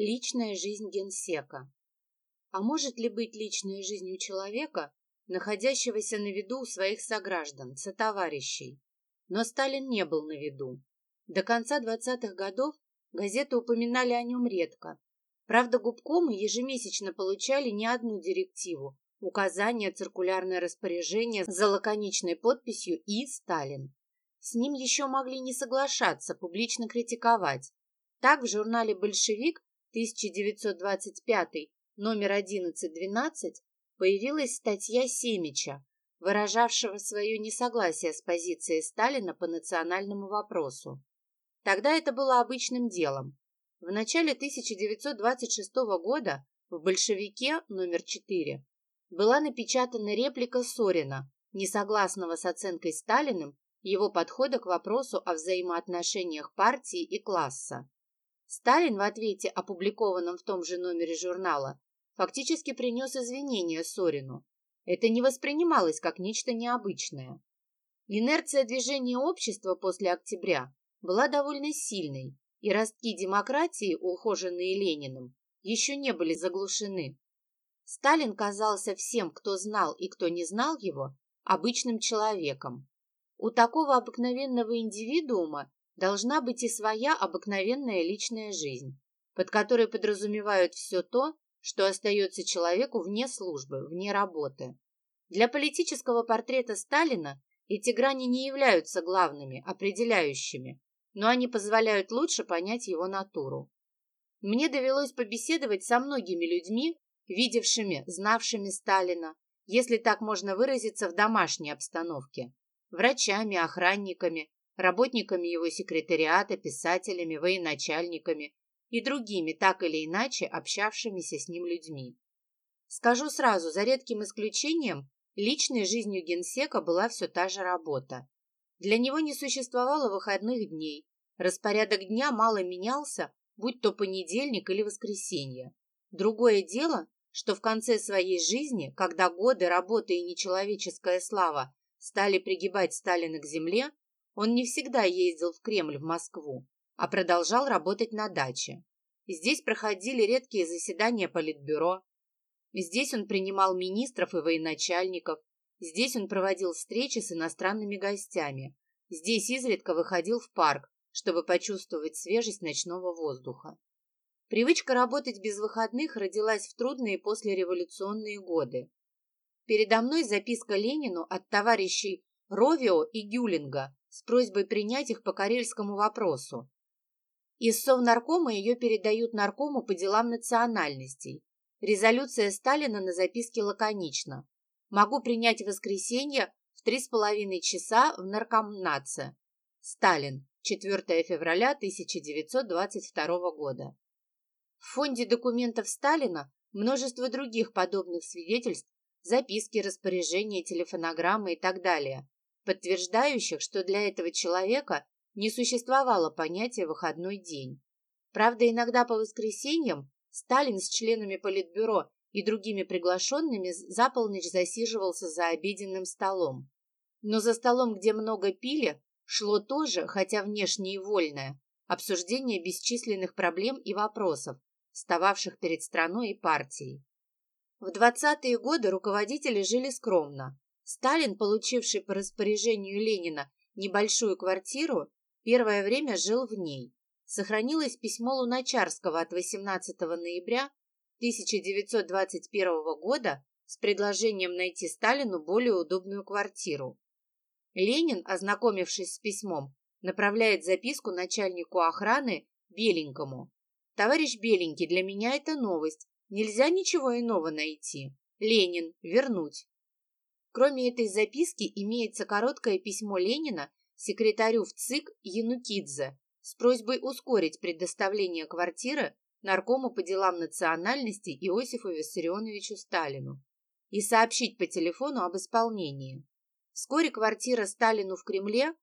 Личная жизнь генсека. А может ли быть личная жизнь у человека, находящегося на виду у своих сограждан, сотоварищей? Но Сталин не был на виду. До конца 20-х годов газеты упоминали о нем редко. Правда, губкомы ежемесячно получали не одну директиву, указание, циркулярное распоряжение за лаконичной подписью «И. Сталин». С ним еще могли не соглашаться, публично критиковать. Так в журнале «Большевик» 1925, номер 11-12, появилась статья Семича, выражавшего свое несогласие с позицией Сталина по национальному вопросу. Тогда это было обычным делом. В начале 1926 года в «Большевике» номер 4 была напечатана реплика Сорина, несогласного с оценкой Сталиным его подхода к вопросу о взаимоотношениях партии и класса. Сталин в ответе, опубликованном в том же номере журнала, фактически принес извинения Сорину. Это не воспринималось как нечто необычное. Инерция движения общества после октября была довольно сильной, и ростки демократии, ухоженные Лениным, еще не были заглушены. Сталин казался всем, кто знал и кто не знал его, обычным человеком. У такого обыкновенного индивидуума должна быть и своя обыкновенная личная жизнь, под которой подразумевают все то, что остается человеку вне службы, вне работы. Для политического портрета Сталина эти грани не являются главными, определяющими, но они позволяют лучше понять его натуру. Мне довелось побеседовать со многими людьми, видевшими, знавшими Сталина, если так можно выразиться в домашней обстановке, врачами, охранниками, работниками его секретариата, писателями, военачальниками и другими, так или иначе, общавшимися с ним людьми. Скажу сразу, за редким исключением, личной жизнью генсека была все та же работа. Для него не существовало выходных дней, распорядок дня мало менялся, будь то понедельник или воскресенье. Другое дело, что в конце своей жизни, когда годы работы и нечеловеческая слава стали пригибать Сталина к земле, он не всегда ездил в Кремль, в Москву, а продолжал работать на даче. Здесь проходили редкие заседания Политбюро. Здесь он принимал министров и военачальников. Здесь он проводил встречи с иностранными гостями. Здесь изредка выходил в парк, чтобы почувствовать свежесть ночного воздуха. Привычка работать без выходных родилась в трудные послереволюционные годы. Передо мной записка Ленину от товарищей Ровио и Гюлинга с просьбой принять их по карельскому вопросу. Из Совнаркома ее передают наркому по делам национальностей. Резолюция Сталина на записке лаконична. Могу принять воскресенье в три с половиной часа в Наркомнаце. Сталин. 4 февраля 1922 года. В фонде документов Сталина множество других подобных свидетельств, записки, распоряжения, телефонограммы и так далее, подтверждающих, что для этого человека не существовало понятия «выходной день». Правда, иногда по воскресеньям Сталин с членами Политбюро и другими приглашенными за полночь засиживался за обеденным столом. Но за столом, где много пили, шло тоже, хотя внешне и вольное, обсуждение бесчисленных проблем и вопросов, встававших перед страной и партией. В 20-е годы руководители жили скромно, Сталин, получивший по распоряжению Ленина небольшую квартиру, первое время жил в ней. Сохранилось письмо Луначарского от 18 ноября 1921 года с предложением найти Сталину более удобную квартиру. Ленин, ознакомившись с письмом, направляет записку начальнику охраны Беленькому. «Товарищ Беленький, для меня это новость. Нельзя ничего иного найти. Ленин, вернуть. Кроме этой записки имеется короткое письмо Ленина секретарю в ЦИК Янукидзе с просьбой ускорить предоставление квартиры наркому по делам национальности Иосифу Виссарионовичу Сталину и сообщить по телефону об исполнении. Вскоре квартира Сталину в Кремле,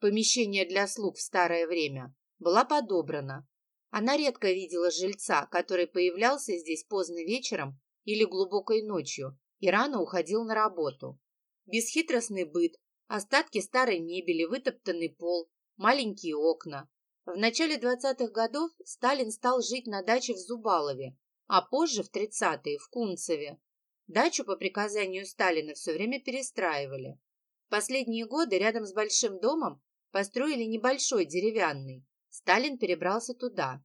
помещение для слуг в старое время, была подобрана. Она редко видела жильца, который появлялся здесь поздно вечером или глубокой ночью и рано уходил на работу. Бесхитростный быт, остатки старой мебели, вытоптанный пол, маленькие окна. В начале 20-х годов Сталин стал жить на даче в Зубалове, а позже, в 30-е, в Кунцеве. Дачу по приказанию Сталина все время перестраивали. В последние годы рядом с Большим домом построили небольшой деревянный. Сталин перебрался туда.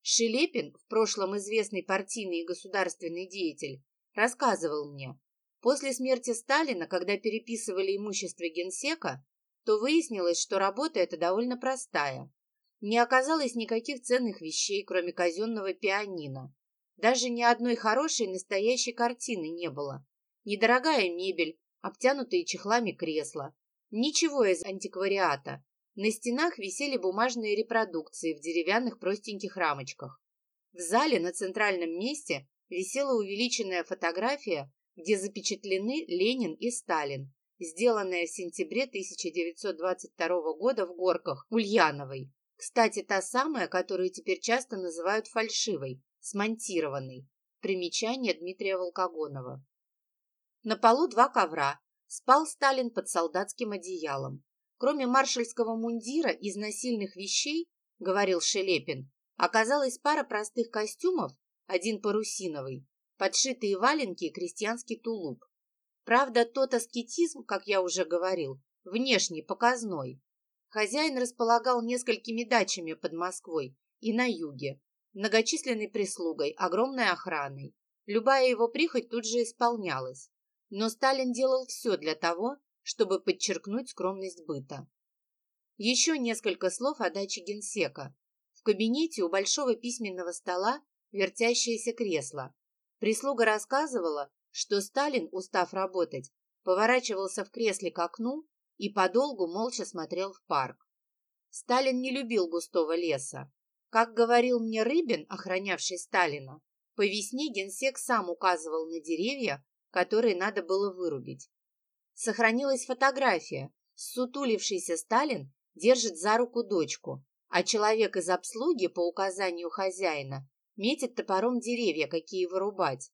Шелепин, в прошлом известный партийный и государственный деятель, рассказывал мне, после смерти Сталина, когда переписывали имущество генсека, то выяснилось, что работа эта довольно простая. Не оказалось никаких ценных вещей, кроме казенного пианино. Даже ни одной хорошей настоящей картины не было. Недорогая мебель, обтянутые чехлами кресла. Ничего из антиквариата. На стенах висели бумажные репродукции в деревянных простеньких рамочках. В зале на центральном месте висела увеличенная фотография, где запечатлены Ленин и Сталин, сделанная в сентябре 1922 года в Горках, Ульяновой. Кстати, та самая, которую теперь часто называют фальшивой, смонтированной. Примечание Дмитрия Волкогонова. На полу два ковра. Спал Сталин под солдатским одеялом. Кроме маршальского мундира из насильных вещей, говорил Шелепин, оказалась пара простых костюмов, один парусиновый, подшитые валенки и крестьянский тулуп. Правда, тот аскетизм, как я уже говорил, внешний, показной. Хозяин располагал несколькими дачами под Москвой и на юге, многочисленной прислугой, огромной охраной. Любая его прихоть тут же исполнялась. Но Сталин делал все для того, чтобы подчеркнуть скромность быта. Еще несколько слов о даче генсека. В кабинете у большого письменного стола вертящееся кресло. Прислуга рассказывала, что Сталин, устав работать, поворачивался в кресле к окну и подолгу молча смотрел в парк. Сталин не любил густого леса. Как говорил мне Рыбин, охранявший Сталина, по весне генсек сам указывал на деревья, которые надо было вырубить. Сохранилась фотография. Сутулившийся Сталин держит за руку дочку, а человек из обслуги по указанию хозяина метит топором деревья, какие вырубать.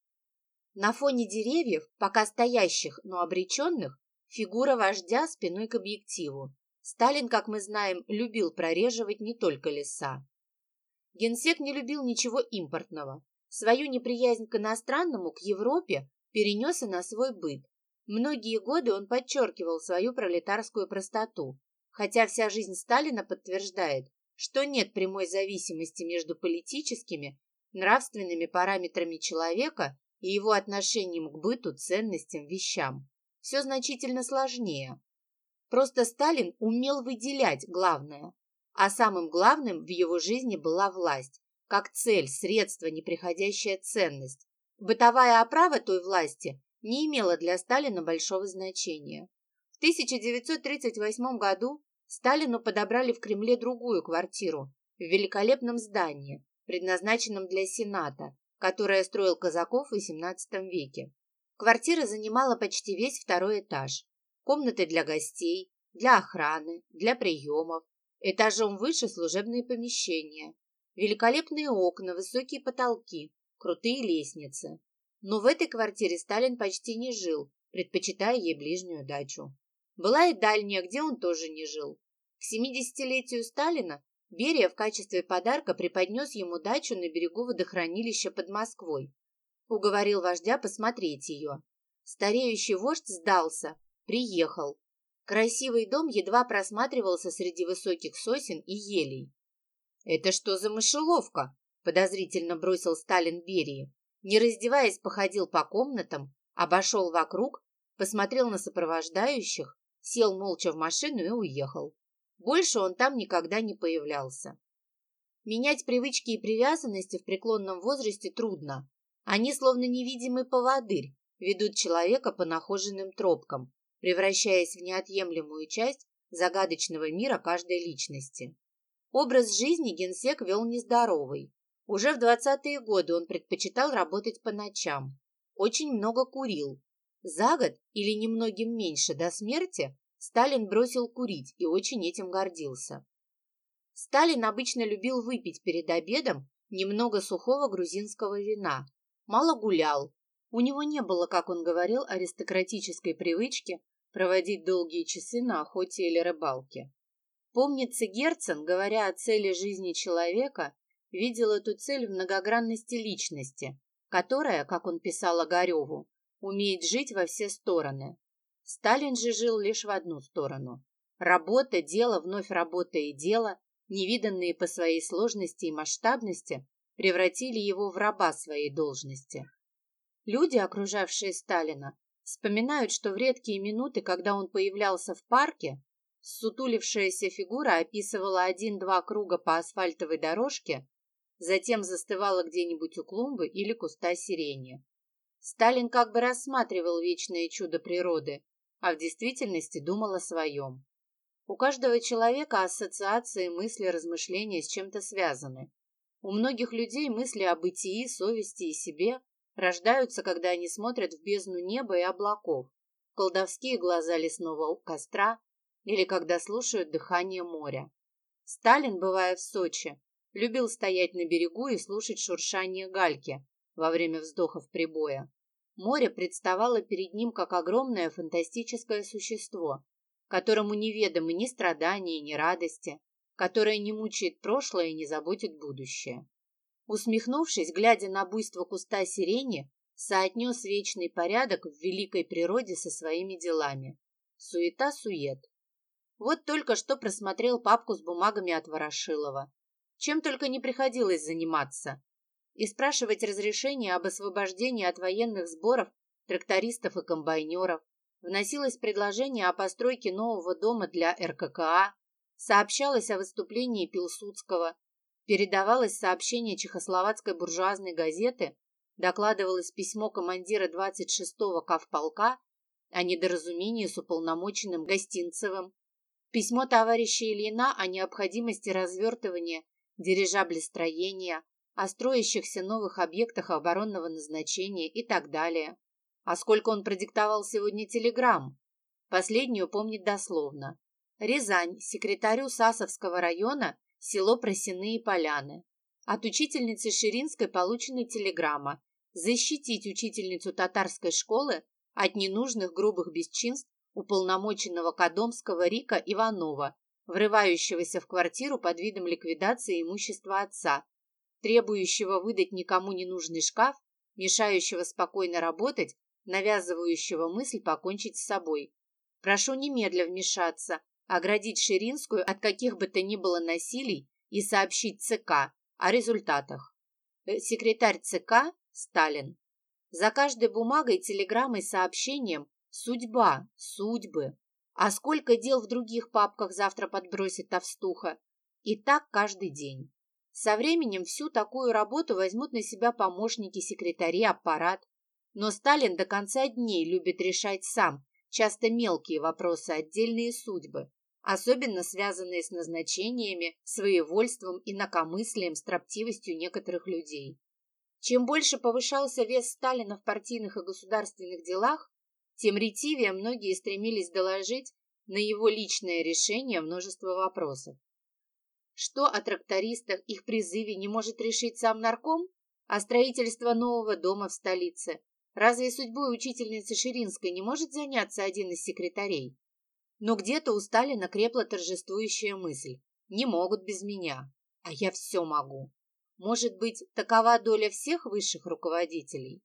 На фоне деревьев, пока стоящих, но обреченных, Фигура вождя спиной к объективу. Сталин, как мы знаем, любил прореживать не только леса. Генсек не любил ничего импортного. Свою неприязнь к иностранному, к Европе, перенес и на свой быт. Многие годы он подчеркивал свою пролетарскую простоту, хотя вся жизнь Сталина подтверждает, что нет прямой зависимости между политическими, нравственными параметрами человека и его отношением к быту, ценностям, вещам все значительно сложнее. Просто Сталин умел выделять главное, а самым главным в его жизни была власть, как цель, средство, неприходящая ценность. Бытовая оправа той власти не имела для Сталина большого значения. В 1938 году Сталину подобрали в Кремле другую квартиру в великолепном здании, предназначенном для Сената, которое строил Казаков в XVIII веке. Квартира занимала почти весь второй этаж. Комнаты для гостей, для охраны, для приемов. Этажом выше служебные помещения. Великолепные окна, высокие потолки, крутые лестницы. Но в этой квартире Сталин почти не жил, предпочитая ей ближнюю дачу. Была и дальняя, где он тоже не жил. К 70-летию Сталина Берия в качестве подарка преподнес ему дачу на берегу водохранилища под Москвой, Уговорил вождя посмотреть ее. Стареющий вождь сдался, приехал. Красивый дом едва просматривался среди высоких сосен и елей. «Это что за мышеловка?» – подозрительно бросил Сталин Берии. Не раздеваясь, походил по комнатам, обошел вокруг, посмотрел на сопровождающих, сел молча в машину и уехал. Больше он там никогда не появлялся. Менять привычки и привязанности в преклонном возрасте трудно, они, словно невидимый поводырь, ведут человека по нахоженным тропкам, превращаясь в неотъемлемую часть загадочного мира каждой личности. Образ жизни генсек вел нездоровый. Уже в 20-е годы он предпочитал работать по ночам. Очень много курил. За год или немногим меньше до смерти Сталин бросил курить и очень этим гордился. Сталин обычно любил выпить перед обедом немного сухого грузинского вина, мало гулял. У него не было, как он говорил, аристократической привычки проводить долгие часы на охоте или рыбалке. Помнится, Герцен, говоря о цели жизни человека, видел эту цель в многогранности личности, которая, как он писал Огареву, умеет жить во все стороны. Сталин же жил лишь в одну сторону. Работа, дело, вновь работа и дело, невиданные по своей сложности и масштабности, превратили его в раба своей должности. Люди, окружавшие Сталина, вспоминают, что в редкие минуты, когда он появлялся в парке, сутулившаяся фигура описывала один-два круга по асфальтовой дорожке, затем застывала где-нибудь у клумбы или куста сирени. Сталин как бы рассматривал вечное чудо природы, а в действительности думал о своем. У каждого человека ассоциации, мысли, размышления с чем-то связаны. У многих людей мысли о бытии, совести и себе рождаются, когда они смотрят в бездну неба и облаков, колдовские глаза лесного костра или когда слушают дыхание моря. Сталин, бывая в Сочи, любил стоять на берегу и слушать шуршание гальки во время вздохов прибоя. Море представало перед ним как огромное фантастическое существо, которому неведомы ни страдания, ни радости, которое не мучает прошлое и не заботит будущее. Усмехнувшись, глядя на буйство куста сирени, соотнес вечный порядок в великой природе со своими делами. Суета-сует. Вот только что просмотрел папку с бумагами от Ворошилова. Чем только не приходилось заниматься. И спрашивать разрешение об освобождении от военных сборов трактористов и комбайнеров. Вносилось предложение о постройке нового дома для РККА. Сообщалось о выступлении Пилсудского. Передавалось сообщение чехословацкой буржуазной газеты, докладывалось письмо командира 26-го Кавполка о недоразумении с уполномоченным Гостинцевым, письмо товарища Ильина о необходимости развертывания дирижаблестроения, о строящихся новых объектах оборонного назначения и так далее. А сколько он продиктовал сегодня телеграмм? Последнюю помнит дословно. Рязань, секретарю Сасовского района, село Просиные Поляны. От учительницы Ширинской получена телеграмма защитить учительницу татарской школы от ненужных грубых бесчинств уполномоченного Кадомского Рика Иванова, врывающегося в квартиру под видом ликвидации имущества отца, требующего выдать никому ненужный шкаф, мешающего спокойно работать, навязывающего мысль покончить с собой. Прошу немедля вмешаться, оградить Ширинскую от каких бы то ни было насилий и сообщить ЦК о результатах. Э, секретарь ЦК Сталин. За каждой бумагой, телеграммой, сообщением судьба, судьбы. А сколько дел в других папках завтра подбросит Товстуха. И так каждый день. Со временем всю такую работу возьмут на себя помощники, секретари, аппарат. Но Сталин до конца дней любит решать сам, часто мелкие вопросы, отдельные судьбы, особенно связанные с назначениями, своевольством, инакомыслием, строптивостью некоторых людей. Чем больше повышался вес Сталина в партийных и государственных делах, тем ретивее многие стремились доложить на его личное решение множества вопросов. Что о трактористах, их призыве не может решить сам нарком? А строительство нового дома в столице? Разве судьбой учительницы Ширинской не может заняться один из секретарей? Но где-то у Сталина крепла торжествующая мысль. Не могут без меня, а я все могу. Может быть, такова доля всех высших руководителей?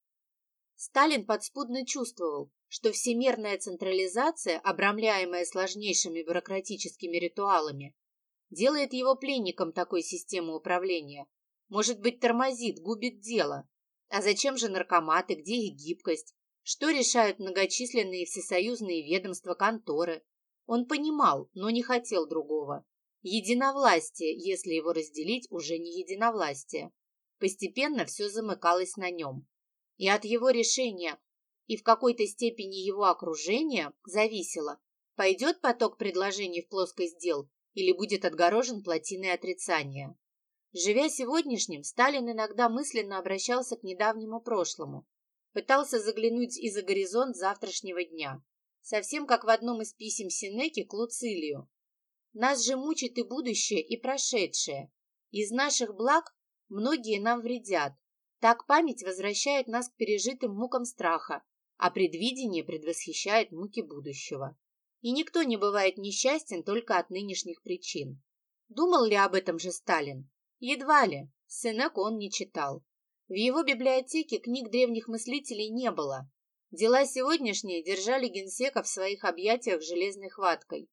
Сталин подспудно чувствовал, что всемирная централизация, обрамляемая сложнейшими бюрократическими ритуалами, делает его пленником такой системы управления. Может быть, тормозит, губит дело. А зачем же наркоматы, где их гибкость? Что решают многочисленные всесоюзные ведомства, конторы? Он понимал, но не хотел другого. Единовластие, если его разделить, уже не единовластие. Постепенно все замыкалось на нем. И от его решения, и в какой-то степени его окружения зависело, пойдет поток предложений в плоскость дел или будет отгорожен плотиной отрицания. Живя сегодняшним, Сталин иногда мысленно обращался к недавнему прошлому, пытался заглянуть и за горизонт завтрашнего дня, совсем как в одном из писем Синеки к Луцилию. Нас же мучит и будущее, и прошедшее. Из наших благ многие нам вредят. Так память возвращает нас к пережитым мукам страха, а предвидение предвосхищает муки будущего. И никто не бывает несчастен только от нынешних причин. Думал ли об этом же Сталин? Едва ли. Сынок он не читал. В его библиотеке книг древних мыслителей не было. Дела сегодняшние держали генсека в своих объятиях железной хваткой.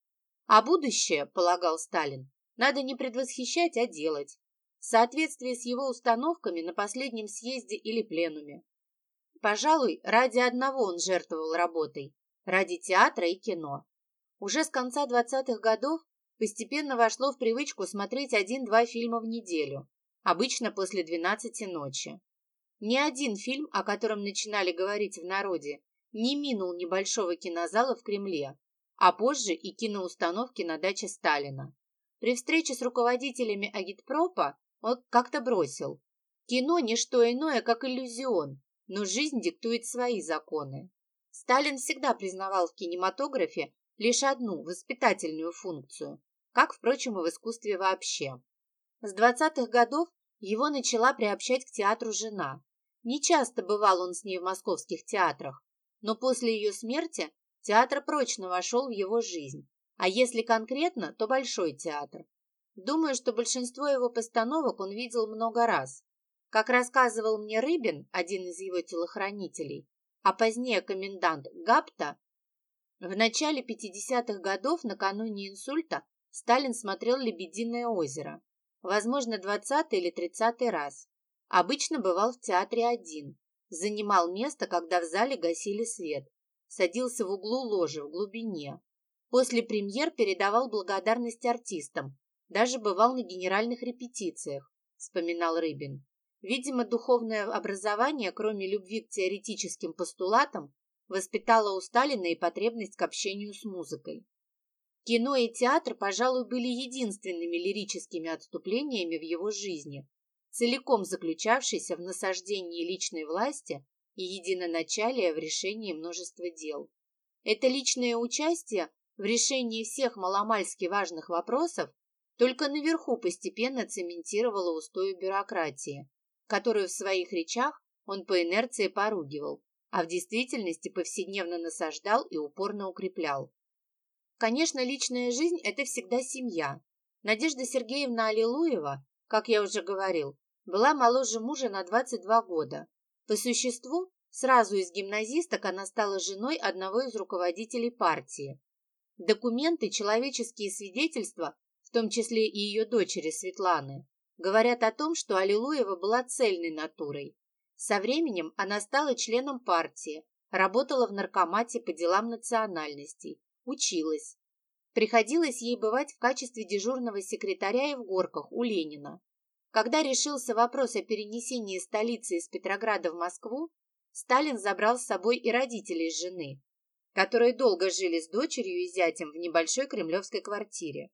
А будущее, полагал Сталин, надо не предвосхищать, а делать. В соответствии с его установками на последнем съезде или пленуме. Пожалуй, ради одного он жертвовал работой, ради театра и кино. Уже с конца 20-х годов постепенно вошло в привычку смотреть один-два фильма в неделю, обычно после 12 ночи. Ни один фильм, о котором начинали говорить в народе, не минул небольшого кинозала в Кремле, а позже и киноустановки на даче Сталина. При встрече с руководителями агитпропа он как-то бросил. Кино – не что иное, как иллюзион, но жизнь диктует свои законы. Сталин всегда признавал в кинематографе лишь одну воспитательную функцию, как, впрочем, и в искусстве вообще. С 20-х годов его начала приобщать к театру жена. Не часто бывал он с ней в московских театрах, но после ее смерти театр прочно вошел в его жизнь, а если конкретно, то Большой театр. Думаю, что большинство его постановок он видел много раз. Как рассказывал мне Рыбин, один из его телохранителей, а позднее комендант Гапта, в начале 50-х годов, накануне инсульта, Сталин смотрел «Лебединое озеро», возможно, 20 или 30 раз. Обычно бывал в театре один, занимал место, когда в зале гасили свет, садился в углу ложи в глубине. После премьер передавал благодарность артистам, даже бывал на генеральных репетициях, вспоминал Рыбин. Видимо, духовное образование, кроме любви к теоретическим постулатам, воспитала у Сталина и потребность к общению с музыкой. Кино и театр, пожалуй, были единственными лирическими отступлениями в его жизни, целиком заключавшейся в насаждении личной власти и единоначалия в решении множества дел. Это личное участие в решении всех маломальски важных вопросов только наверху постепенно цементировало устои бюрократии, которую в своих речах он по инерции поругивал, а в действительности повседневно насаждал и упорно укреплял. Конечно, личная жизнь – это всегда семья. Надежда Сергеевна Аллилуева, как я уже говорил, была моложе мужа на 22 года. По существу, сразу из гимназисток она стала женой одного из руководителей партии. Документы, человеческие свидетельства, в том числе и ее дочери Светланы, говорят о том, что Аллилуева была цельной натурой, со временем она стала членом партии, работала в наркомате по делам национальностей, училась. Приходилось ей бывать в качестве дежурного секретаря и в горках у Ленина. Когда решился вопрос о перенесении столицы из Петрограда в Москву, Сталин забрал с собой и родителей жены, которые долго жили с дочерью и зятем в небольшой кремлевской квартире.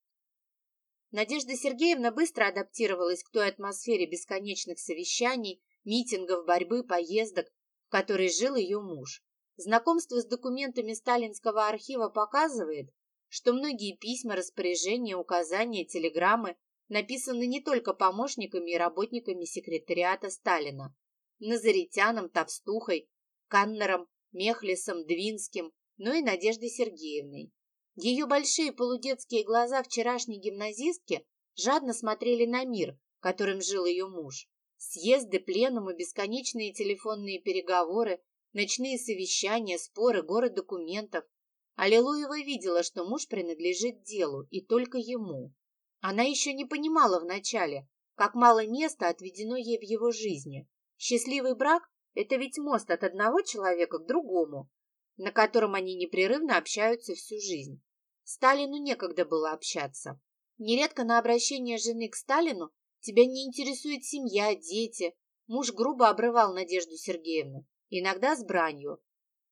Надежда Сергеевна быстро адаптировалась к той атмосфере бесконечных совещаний, митингов, борьбы, поездок, в которой жил ее муж. Знакомство с документами сталинского архива показывает, что многие письма, распоряжения, указания, телеграммы написаны не только помощниками и работниками секретариата Сталина, Назаритяном, Товстухой, Каннером, Мехлисом, Двинским, но и Надеждой Сергеевной. Ее большие полудетские глаза вчерашней гимназистки жадно смотрели на мир, которым жил ее муж. Съезды, пленумы, бесконечные телефонные переговоры, ночные совещания, споры, горы документов. Аллилуева видела, что муж принадлежит делу, и только ему. Она еще не понимала вначале, как мало места отведено ей в его жизни. Счастливый брак – это ведь мост от одного человека к другому, на котором они непрерывно общаются всю жизнь. Сталину некогда было общаться. Нередко на обращение жены к Сталину Тебя не интересует семья, дети. Муж грубо обрывал Надежду Сергеевну, иногда с бранью.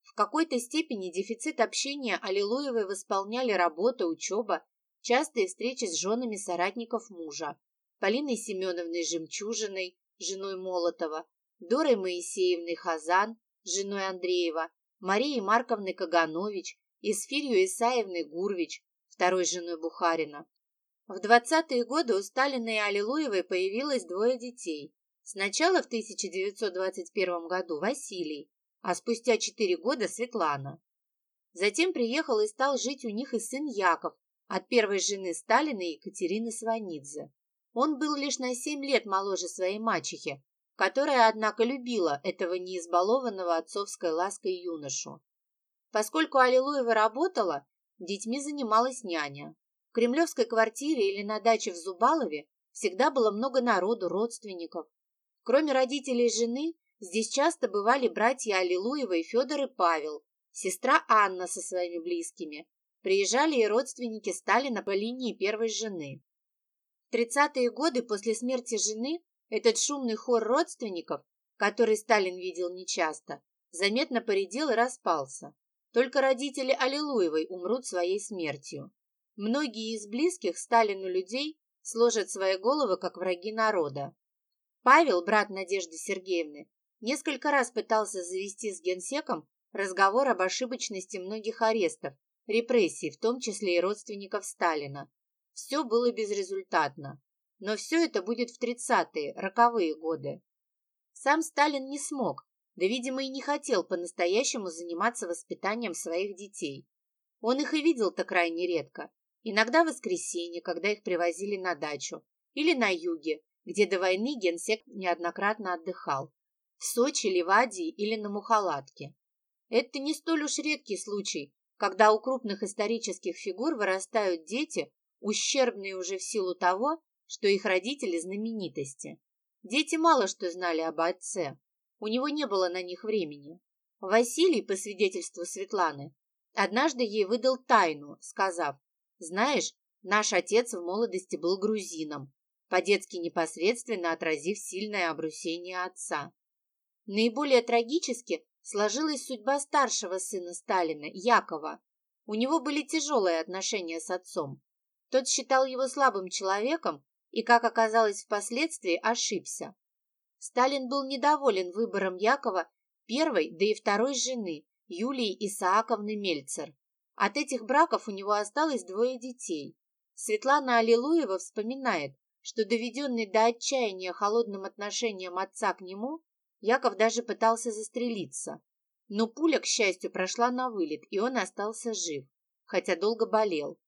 В какой-то степени дефицит общения Аллилуевой восполняли работа, учеба, частые встречи с женами соратников мужа, Полиной Семеновной Жемчужиной, женой Молотова, Дорой Моисеевной Хазан, женой Андреева, Марией Марковной Каганович, Исфирью Исаевной Гурвич, второй женой Бухарина, в 20-е годы у Сталина и Аллилуевой появилось двое детей. Сначала в 1921 году Василий, а спустя четыре года Светлана. Затем приехал и стал жить у них и сын Яков от первой жены Сталина Екатерины Сванидзе. Он был лишь на семь лет моложе своей мачехи, которая, однако, любила этого неизбалованного отцовской лаской юношу. Поскольку Аллилуева работала, детьми занималась няня. В кремлевской квартире или на даче в Зубалове всегда было много народу, родственников. Кроме родителей жены, здесь часто бывали братья Аллилуева и Федор и Павел, сестра Анна со своими близкими. Приезжали и родственники Сталина по линии первой жены. В 30-е годы после смерти жены этот шумный хор родственников, который Сталин видел нечасто, заметно поредел и распался. Только родители Аллилуевой умрут своей смертью. Многие из близких Сталину людей сложат свои головы, как враги народа. Павел, брат Надежды Сергеевны, несколько раз пытался завести с генсеком разговор об ошибочности многих арестов, репрессий, в том числе и родственников Сталина. Все было безрезультатно. Но все это будет в 30-е, роковые годы. Сам Сталин не смог, да, видимо, и не хотел по-настоящему заниматься воспитанием своих детей. Он их и видел-то крайне редко. Иногда в воскресенье, когда их привозили на дачу, или на юге, где до войны генсек неоднократно отдыхал, в Сочи, Ливадии или на Мухалатке. Это не столь уж редкий случай, когда у крупных исторических фигур вырастают дети, ущербные уже в силу того, что их родители знаменитости. Дети мало что знали об отце. У него не было на них времени. Василий, по свидетельству Светланы, однажды ей выдал тайну, сказав, «Знаешь, наш отец в молодости был грузином, по-детски непосредственно отразив сильное обрусение отца». Наиболее трагически сложилась судьба старшего сына Сталина, Якова. У него были тяжелые отношения с отцом. Тот считал его слабым человеком и, как оказалось впоследствии, ошибся. Сталин был недоволен выбором Якова первой, да и второй жены, Юлии Исааковны Мельцер. От этих браков у него осталось двое детей. Светлана Аллилуева вспоминает, что доведенный до отчаяния холодным отношением отца к нему, Яков даже пытался застрелиться. Но пуля, к счастью, прошла на вылет, и он остался жив, хотя долго болел.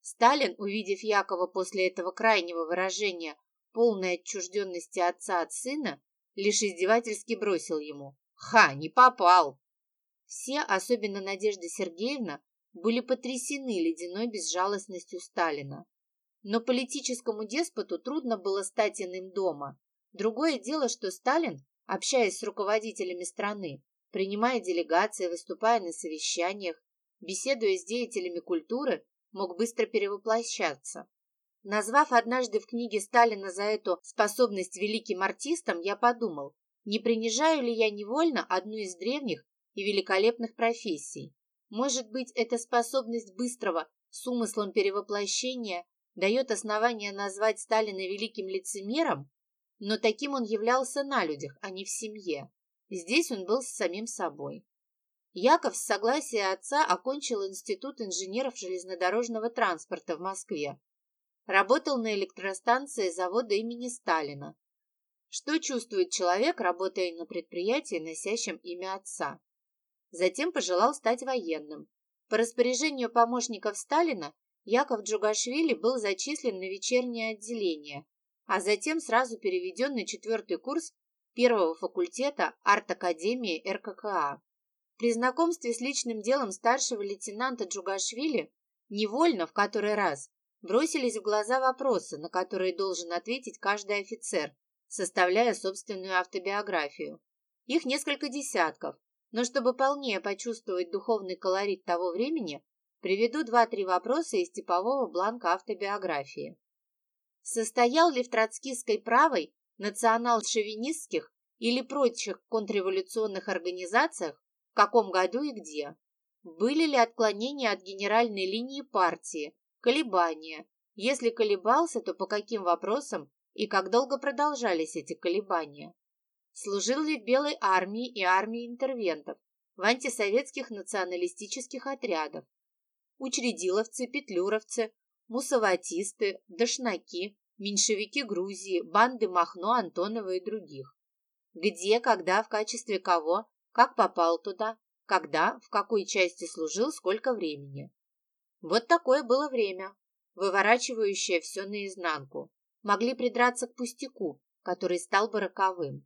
Сталин, увидев Якова после этого крайнего выражения полной отчужденности отца от сына, лишь издевательски бросил ему «Ха, не попал!». Все, особенно Надежда Сергеевна, были потрясены ледяной безжалостностью Сталина. Но политическому деспоту трудно было стать иным дома. Другое дело, что Сталин, общаясь с руководителями страны, принимая делегации, выступая на совещаниях, беседуя с деятелями культуры, мог быстро перевоплощаться. Назвав однажды в книге Сталина за эту способность великим артистом, я подумал, не принижаю ли я невольно одну из древних и великолепных профессий. Может быть, эта способность быстрого, с умыслом перевоплощения, дает основание назвать Сталина великим лицемером, но таким он являлся на людях, а не в семье. Здесь он был с самим собой. Яков с согласия отца окончил Институт инженеров железнодорожного транспорта в Москве. Работал на электростанции завода имени Сталина. Что чувствует человек, работая на предприятии, носящем имя отца? Затем пожелал стать военным. По распоряжению помощников Сталина Яков Джугашвили был зачислен на вечернее отделение, а затем сразу переведен на четвертый курс первого факультета арт-академии РККА. При знакомстве с личным делом старшего лейтенанта Джугашвили невольно в который раз бросились в глаза вопросы, на которые должен ответить каждый офицер, составляя собственную автобиографию. Их несколько десятков, но чтобы полнее почувствовать духовный колорит того времени, приведу два-три вопроса из типового бланка автобиографии. Состоял ли в троцкистской правой, национал-шовинистских или прочих контрреволюционных организациях в каком году и где. Были ли отклонения от генеральной линии партии, колебания? Если колебался, то по каким вопросам и как долго продолжались эти колебания? Служил ли Белой армии и армии интервентов, в антисоветских националистических отрядах? Учредиловцы, петлюровцы, мусаватисты, дошнаки, меньшевики Грузии, банды Махно, Антонова и других. Где, когда, в качестве кого как попал туда? когда, в какой части служил, сколько времени. Вот такое было время, выворачивающее все наизнанку. Могли придраться к пустяку, который стал бы роковым.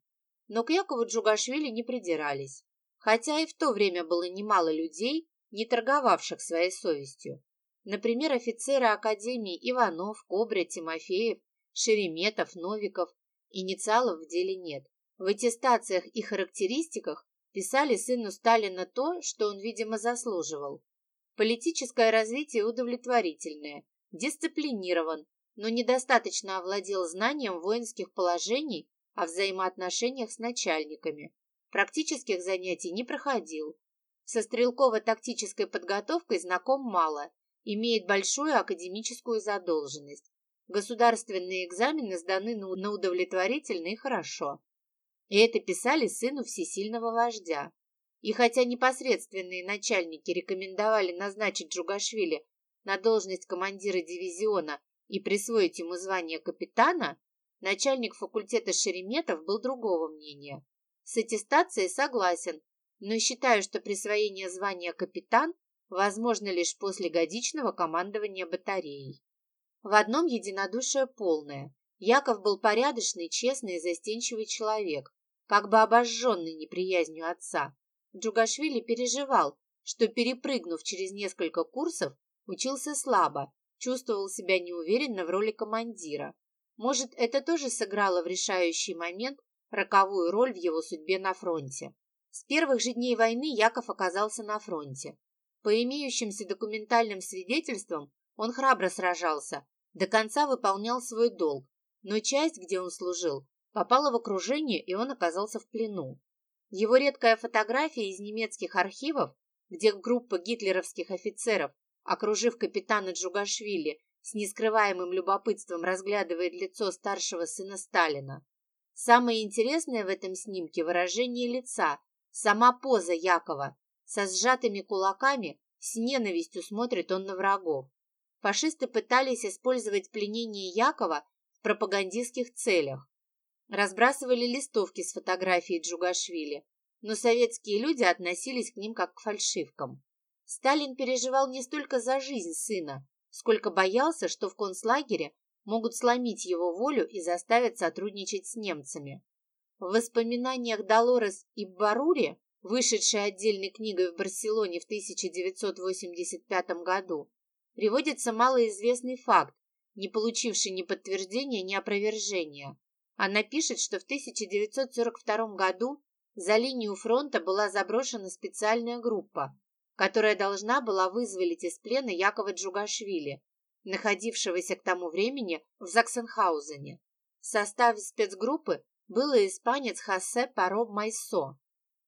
Но к Якову Джугашвили не придирались, хотя и в то время было немало людей, не торговавших своей совестью. Например, офицеры Академии Иванов, Кобря, Тимофеев, Шереметов, Новиков. Инициалов в деле нет. В аттестациях и характеристиках писали сыну Сталина то, что он, видимо, заслуживал. Политическое развитие удовлетворительное, дисциплинирован, но недостаточно овладел знанием воинских положений о взаимоотношениях с начальниками. Практических занятий не проходил. Со стрелково-тактической подготовкой знаком мало, имеет большую академическую задолженность. Государственные экзамены сданы на удовлетворительно и хорошо. И это писали сыну всесильного вождя. И хотя непосредственные начальники рекомендовали назначить Джугашвили на должность командира дивизиона и присвоить ему звание капитана, начальник факультета Шереметов был другого мнения. С аттестацией согласен, но считаю, что присвоение звания капитан возможно лишь после годичного командования батареей. В одном единодушие полное. Яков был порядочный, честный и застенчивый человек, как бы обожженный неприязнью отца. Джугашвили переживал, что, перепрыгнув через несколько курсов, учился слабо, чувствовал себя неуверенно в роли командира. Может, это тоже сыграло в решающий момент роковую роль в его судьбе на фронте. С первых же дней войны Яков оказался на фронте. По имеющимся документальным свидетельствам он храбро сражался, до конца выполнял свой долг, но часть, где он служил, попала в окружение, и он оказался в плену. Его редкая фотография из немецких архивов, где группа гитлеровских офицеров, окружив капитана Джугашвили, с нескрываемым любопытством разглядывает лицо старшего сына Сталина. Самое интересное в этом снимке выражение лица, сама поза Якова, со сжатыми кулаками, с ненавистью смотрит он на врагов. Фашисты пытались использовать пленение Якова в пропагандистских целях. Разбрасывали листовки с фотографией Джугашвили, но советские люди относились к ним как к фальшивкам. Сталин переживал не столько за жизнь сына, сколько боялся, что в концлагере могут сломить его волю и заставить сотрудничать с немцами. В воспоминаниях Долорес и Барури вышедшей отдельной книгой в Барселоне в 1985 году, приводится малоизвестный факт, не получивший ни подтверждения, ни опровержения. Она пишет, что в 1942 году за линию фронта была заброшена специальная группа, которая должна была вызволить из плена Якова Джугашвили, находившегося к тому времени в Заксенхаузене. В составе спецгруппы был испанец Хосе Паро Майсо,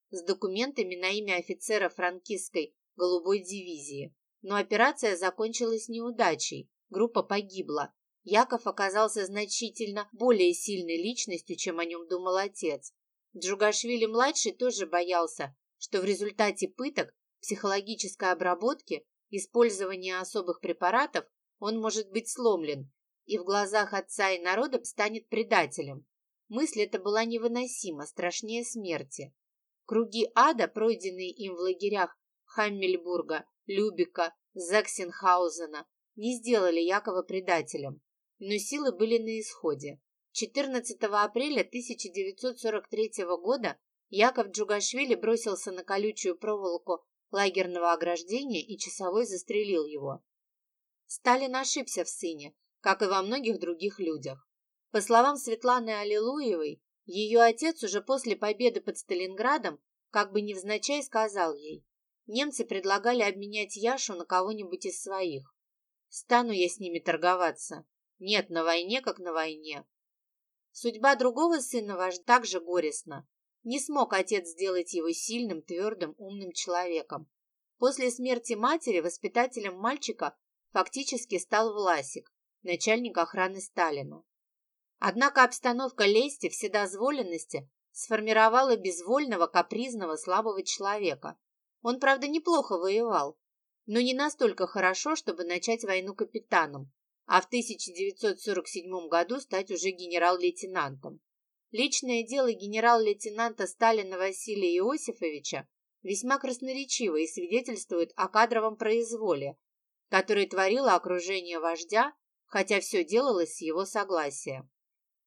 с документами на имя офицера франкистской голубой дивизии. Но операция закончилась неудачей, группа погибла. Яков оказался значительно более сильной личностью, чем о нем думал отец. Джугашвили-младший тоже боялся, что в результате пыток, психологической обработки, использования особых препаратов он может быть сломлен и в глазах отца и народа станет предателем. Мысль эта была невыносима, страшнее смерти. Круги ада, пройденные им в лагерях Хаммельбурга, Любика, Заксенхаузена, не сделали Якова предателем, но силы были на исходе. 14 апреля 1943 года Яков Джугашвили бросился на колючую проволоку лагерного ограждения и часовой застрелил его. Сталин ошибся в сыне, как и во многих других людях. По словам Светланы Аллилуевой, ее отец уже после победы под Сталинградом как бы невзначай сказал ей, немцы предлагали обменять Яшу на кого-нибудь из своих. Стану я с ними торговаться. Нет, на войне как на войне. Судьба другого сына вождя также горестна. Не смог отец сделать его сильным, твердым, умным человеком. После смерти матери воспитателем мальчика фактически стал Власик, начальник охраны Сталина. Однако обстановка лести, вседозволенности сформировала безвольного, капризного, слабого человека. Он, правда, неплохо воевал, но не настолько хорошо, чтобы начать войну капитаном, а в 1947 году стать уже генерал-лейтенантом. Личное дело генерал-лейтенанта Сталина Василия Иосифовича весьма красноречиво и свидетельствует о кадровом произволе, который творило окружение вождя, хотя все делалось с его согласия.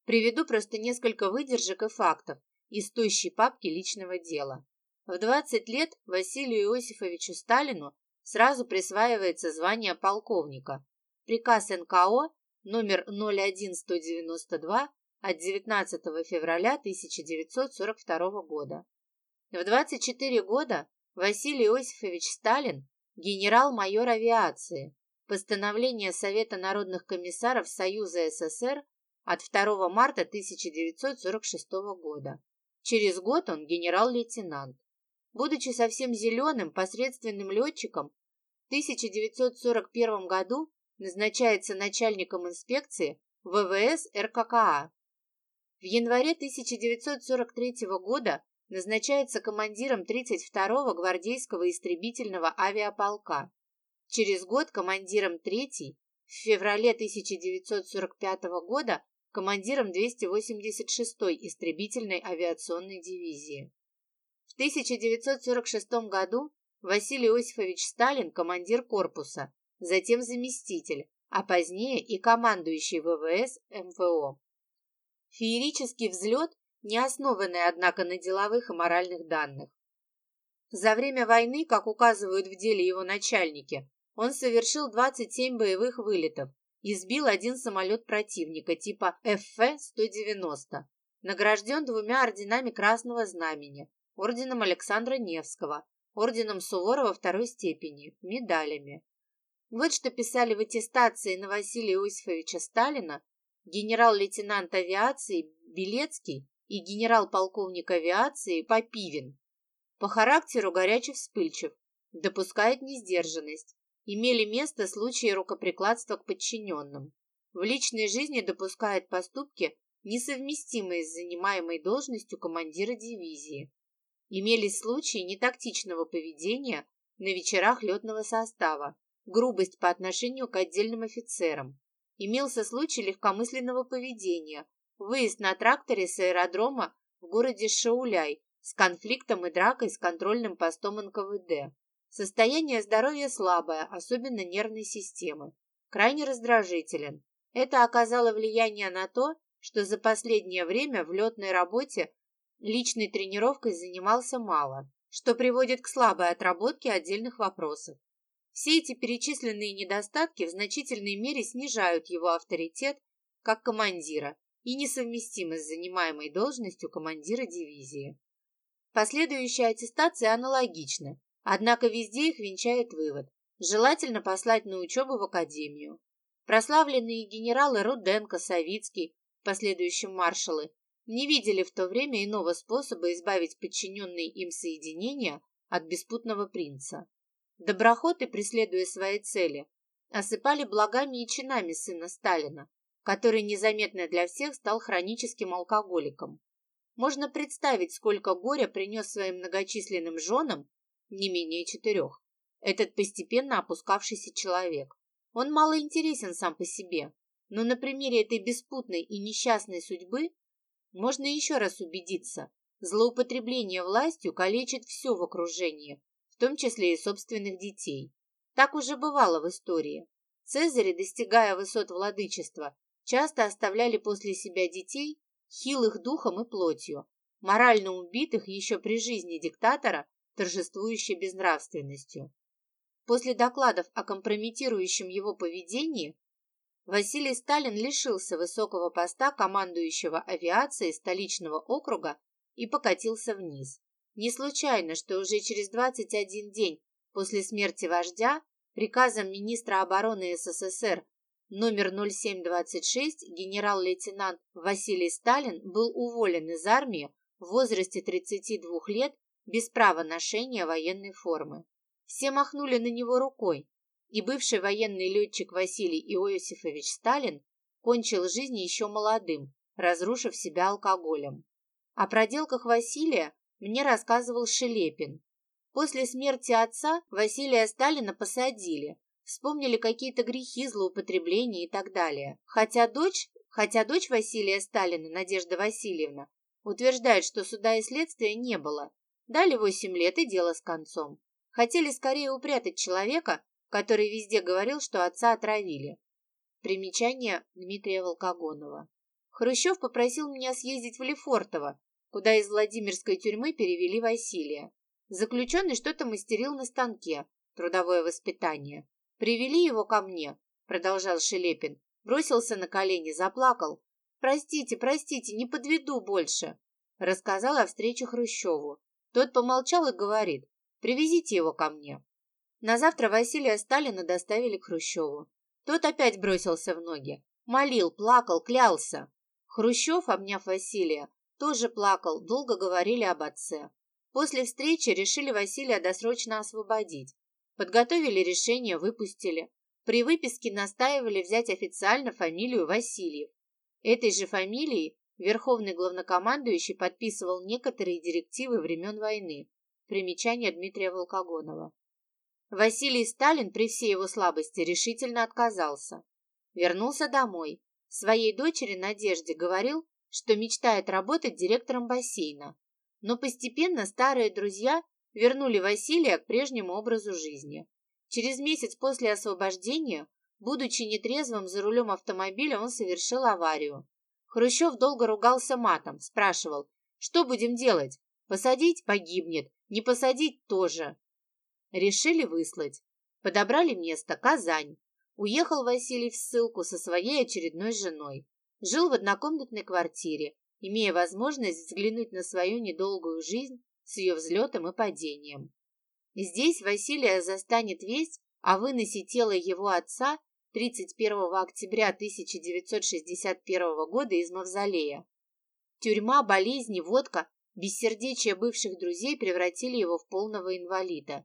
Приведу просто несколько выдержек и фактов из тощей папки личного дела. В 20 лет Василию Иосифовичу Сталину сразу присваивается звание полковника. Приказ НКО номер 01192 от 19 февраля 1942 года. В 24 года Василий Иосифович Сталин, генерал-майор авиации, постановление Совета народных комиссаров Союза СССр от 2 марта 1946 года. Через год он генерал-лейтенант. Будучи совсем зеленым, посредственным летчиком, в 1941 году назначается начальником инспекции ВВС РККА. В январе 1943 года назначается командиром 32-го гвардейского истребительного авиаполка. Через год командиром 3-й, в феврале 1945 года командиром 286-й истребительной авиационной дивизии. В 1946 году Василий Иосифович Сталин командир корпуса, затем заместитель, а позднее и командующий ВВС МВО. Феерический взлет, не основанный, однако, на деловых и моральных данных. За время войны, как указывают в деле его начальники, он совершил 27 боевых вылетов и сбил один самолет противника типа ФФ-190. Награжден двумя орденами Красного Знамени, орденом Александра Невского, орденом Суворова второй степени, медалями. Вот что писали в аттестации на Василия Иосифовича Сталина генерал-лейтенант авиации Белецкий и генерал-полковник авиации Попивин. По характеру горячий вспыльчив, допускает несдержанность. Имели место случаи рукоприкладства к подчиненным. В личной жизни допускает поступки, несовместимые с занимаемой должностью командира дивизии. Имелись случаи нетактичного поведения на вечерах летного состава, грубость по отношению к отдельным офицерам. Имелся случай легкомысленного поведения, выезд на тракторе с аэродрома в городе Шауляй с конфликтом и дракой с контрольным постом НКВД. Состояние здоровья слабое, особенно нервной системы. Крайне раздражителен. Это оказало влияние на то, что за последнее время в летной работе личной тренировкой занимался мало, что приводит к слабой отработке отдельных вопросов. Все эти перечисленные недостатки в значительной мере снижают его авторитет как командира и несовместимы с занимаемой должностью командира дивизии. Последующая аттестация аналогична, однако везде их венчает вывод. Желательно послать на учебу в академию. Прославленные генералы Руденко, Савицкий, в последующем маршалы, не видели в то время иного способа избавить подчиненные им соединения от беспутного принца. Доброхоты, преследуя свои цели, осыпали благами и чинами сына Сталина, который незаметно для всех стал хроническим алкоголиком. Можно представить, сколько горя принес своим многочисленным женам, не менее четырех, этот постепенно опускавшийся человек. Он мало интересен сам по себе, но на примере этой беспутной и несчастной судьбы можно еще раз убедиться, злоупотребление властью калечит все в окружении, в том числе и собственных детей. Так уже бывало в истории. Цезари, достигая высот владычества, часто оставляли после себя детей, хилых духом и плотью, морально убитых еще при жизни диктатора, торжествующей безнравственностью. После докладов о компрометирующем его поведении Василий Сталин лишился высокого поста командующего авиацией столичного округа и покатился вниз. Не случайно, что уже через 21 день после смерти вождя приказом министра обороны СССР номер 0726 генерал-лейтенант Василий Сталин был уволен из армии в возрасте 32 лет без права ношения военной формы. Все махнули на него рукой, и бывший военный летчик Василий Иосифович Сталин кончил жизнь еще молодым, разрушив себя алкоголем. О проделках Василия мне рассказывал Шелепин. После смерти отца Василия Сталина посадили, вспомнили какие-то грехи, злоупотребления и так далее. Хотя дочь, хотя дочь Василия Сталина, Надежда Васильевна, утверждает, что суда и следствия не было. Дали восемь лет и дело с концом. Хотели скорее упрятать человека, который везде говорил, что отца отравили. Примечание Дмитрия Волкогонова. Хрущев попросил меня съездить в Лефортово, куда из Владимирской тюрьмы перевели Василия. Заключенный что-то мастерил на станке, трудовое воспитание. Привели его ко мне, продолжал Шелепин, бросился на колени, заплакал. «Простите, простите, не подведу больше», рассказал о встрече Хрущеву. Тот помолчал и говорит, привезите его ко мне. На завтра Василия Сталина доставили к Хрущеву. Тот опять бросился в ноги, молил, плакал, клялся. Хрущев, обняв Василия, тоже плакал, долго говорили об отце. После встречи решили Василия досрочно освободить. Подготовили решение, выпустили. При выписке настаивали взять официально фамилию Васильев. Этой же фамилией верховный главнокомандующий подписывал некоторые директивы времен войны. Примечание Дмитрия Волкогонова. Василий Сталин при всей его слабости решительно отказался. Вернулся домой. Своей дочери Надежде говорил, что мечтает работать директором бассейна но постепенно старые друзья вернули Василия к прежнему образу жизни. Через месяц после освобождения, будучи нетрезвым за рулем автомобиля, он совершил аварию. Хрущев долго ругался матом, спрашивал, что будем делать? Посадить – погибнет, не посадить – тоже. Решили выслать. Подобрали место – Казань. Уехал Василий в ссылку со своей очередной женой. Жил в однокомнатной квартире, имея возможность взглянуть на свою недолгую жизнь с ее взлетом и падением. Здесь Василия застанет весть о выносе тела его отца 31 октября 1961 года из мавзолея. Тюрьма, болезни, водка, бессердечие бывших друзей превратили его в полного инвалида.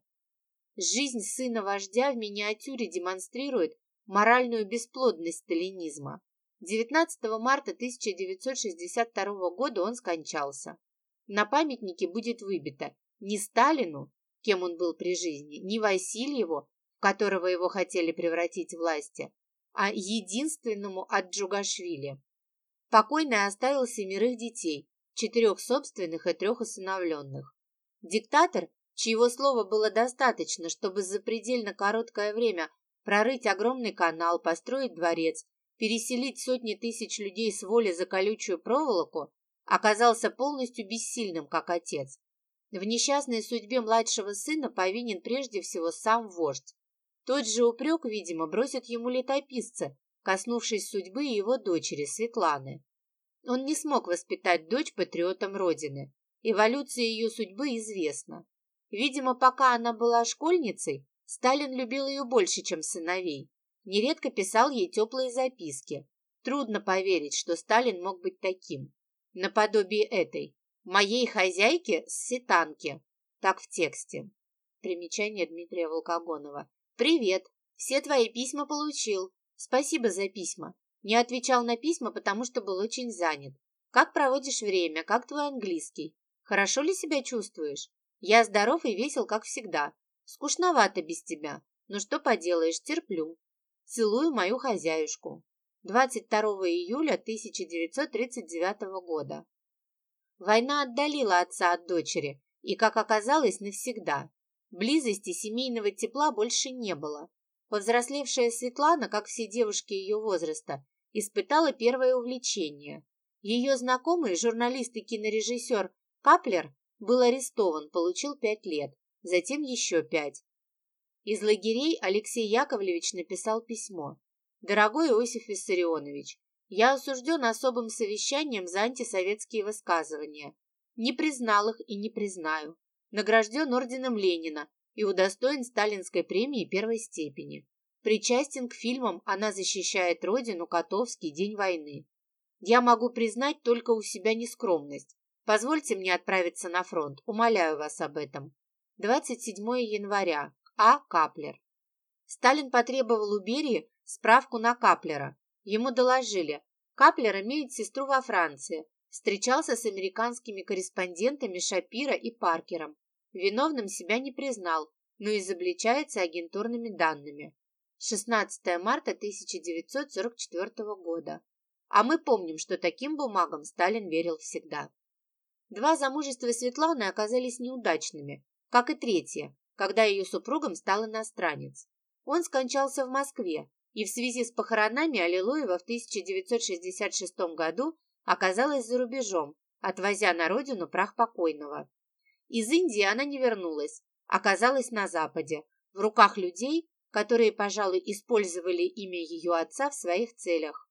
Жизнь сына вождя в миниатюре демонстрирует моральную бесплодность сталинизма. 19 марта 1962 года он скончался. На памятнике будет выбито не Сталину, кем он был при жизни, не Васильеву, в которого его хотели превратить власти, а единственному от Джугашвили. Покойный оставил семерых детей, четырех собственных и трех усыновленных. Диктатор, чьего слова было достаточно, чтобы за предельно короткое время прорыть огромный канал, построить дворец, переселить сотни тысяч людей с воли за колючую проволоку, оказался полностью бессильным, как отец. В несчастной судьбе младшего сына повинен прежде всего сам вождь. Тот же упрек, видимо, бросят ему летописцы, коснувшись судьбы его дочери Светланы. Он не смог воспитать дочь патриотом Родины. Эволюция ее судьбы известна. Видимо, пока она была школьницей, Сталин любил ее больше, чем сыновей нередко писал ей теплые записки. Трудно поверить, что Сталин мог быть таким. Наподобие этой «Моей хозяйки с сетанки». Так в тексте. Примечание Дмитрия Волкогонова. «Привет. Все твои письма получил. Спасибо за письма. Не отвечал на письма, потому что был очень занят. Как проводишь время? Как твой английский? Хорошо ли себя чувствуешь? Я здоров и весел, как всегда. Скучновато без тебя. Но что поделаешь, терплю. Целую мою хозяюшку. 22 июля 1939 года. Война отдалила отца от дочери, и, как оказалось, навсегда. Близости семейного тепла больше не было. Повзрослевшая Светлана, как все девушки ее возраста, испытала первое увлечение. Ее знакомый, журналист и кинорежиссер Каплер, был арестован, получил пять лет, затем еще пять. Из лагерей Алексей Яковлевич написал письмо. «Дорогой Иосиф Виссарионович, я осужден особым совещанием за антисоветские высказывания. Не признал их и не признаю. Награжден орденом Ленина и удостоен сталинской премии первой степени. Причастен к фильмам «Она защищает Родину», «Котовский», «День войны». Я могу признать только у себя нескромность. Позвольте мне отправиться на фронт, умоляю вас об этом. 27 января, а. Каплер. Сталин потребовал у Берии справку на Каплера. Ему доложили, Каплер имеет сестру во Франции, встречался с американскими корреспондентами Шапира и Паркером. Виновным себя не признал, но изобличается агентурными данными. 16 марта 1944 года. А мы помним, что таким бумагам Сталин верил всегда. Два замужества Светланы оказались неудачными, как и третье, когда ее супругом стал иностранец. Он скончался в Москве, и в связи с похоронами Аллилуева в 1966 году оказалась за рубежом, отвозя на родину прах покойного. Из Индии она не вернулась, оказалась на Западе, в руках людей, которые, пожалуй, использовали имя ее отца в своих целях.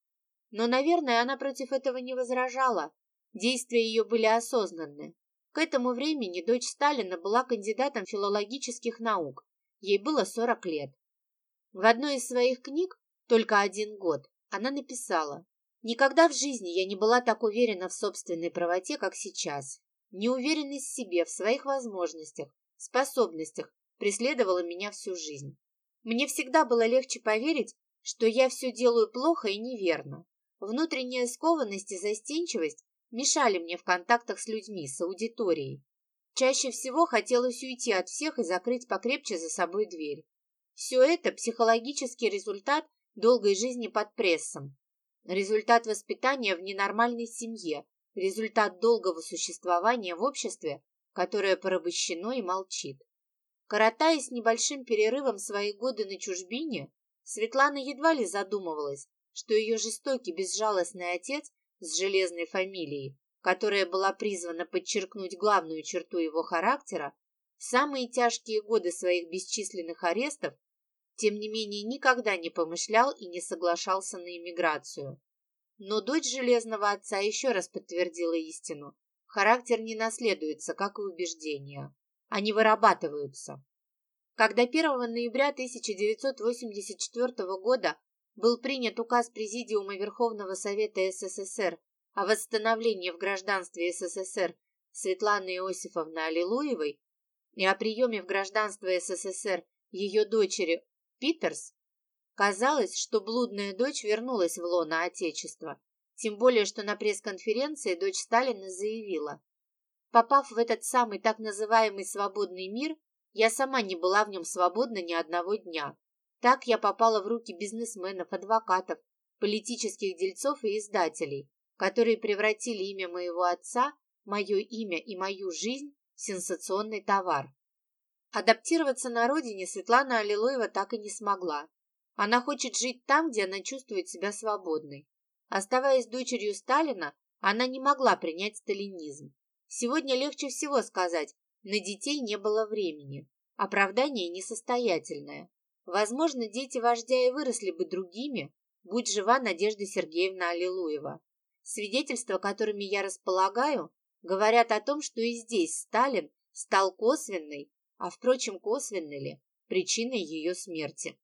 Но, наверное, она против этого не возражала. Действия ее были осознанны. К этому времени дочь Сталина была кандидатом филологических наук. Ей было 40 лет. В одной из своих книг «Только один год» она написала «Никогда в жизни я не была так уверена в собственной правоте, как сейчас. Неуверенность в себе, в своих возможностях, способностях преследовала меня всю жизнь. Мне всегда было легче поверить, что я все делаю плохо и неверно. Внутренняя скованность и застенчивость мешали мне в контактах с людьми, с аудиторией. Чаще всего хотелось уйти от всех и закрыть покрепче за собой дверь. Все это психологический результат долгой жизни под прессом, результат воспитания в ненормальной семье, результат долгого существования в обществе, которое порабощено и молчит. Коротая с небольшим перерывом свои годы на чужбине, Светлана едва ли задумывалась, что ее жестокий, безжалостный отец с железной фамилией, которая была призвана подчеркнуть главную черту его характера, в самые тяжкие годы своих бесчисленных арестов, тем не менее никогда не помышлял и не соглашался на иммиграцию. Но дочь железного отца еще раз подтвердила истину. Характер не наследуется, как и убеждения. Они вырабатываются. Когда 1 ноября 1984 года был принят указ Президиума Верховного Совета СССР о восстановлении в гражданстве СССР Светланы Иосифовны Аллилуевой и о приеме в гражданство СССР ее дочери Питерс, казалось, что блудная дочь вернулась в лоно Отечества, тем более, что на пресс-конференции дочь Сталина заявила, Попав в этот самый так называемый свободный мир, я сама не была в нем свободна ни одного дня. Так я попала в руки бизнесменов, адвокатов, политических дельцов и издателей, которые превратили имя моего отца, мое имя и мою жизнь в сенсационный товар. Адаптироваться на родине Светлана Аллилуева так и не смогла. Она хочет жить там, где она чувствует себя свободной. Оставаясь дочерью Сталина, она не могла принять сталинизм. Сегодня легче всего сказать, на детей не было времени. Оправдание несостоятельное. Возможно, дети вождя и выросли бы другими, будь жива Надежда Сергеевна Аллилуева. Свидетельства, которыми я располагаю, говорят о том, что и здесь Сталин стал косвенной, а, впрочем, косвенной ли, причиной ее смерти.